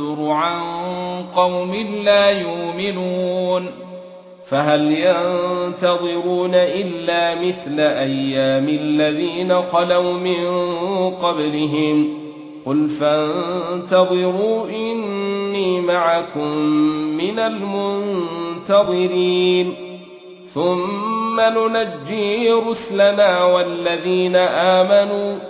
والنذر عن قوم لا يؤمنون فهل ينتظرون إلا مثل أيام الذين خلوا من قبلهم قل فانتظروا إني معكم من المنتظرين ثم ننجي رسلنا والذين آمنوا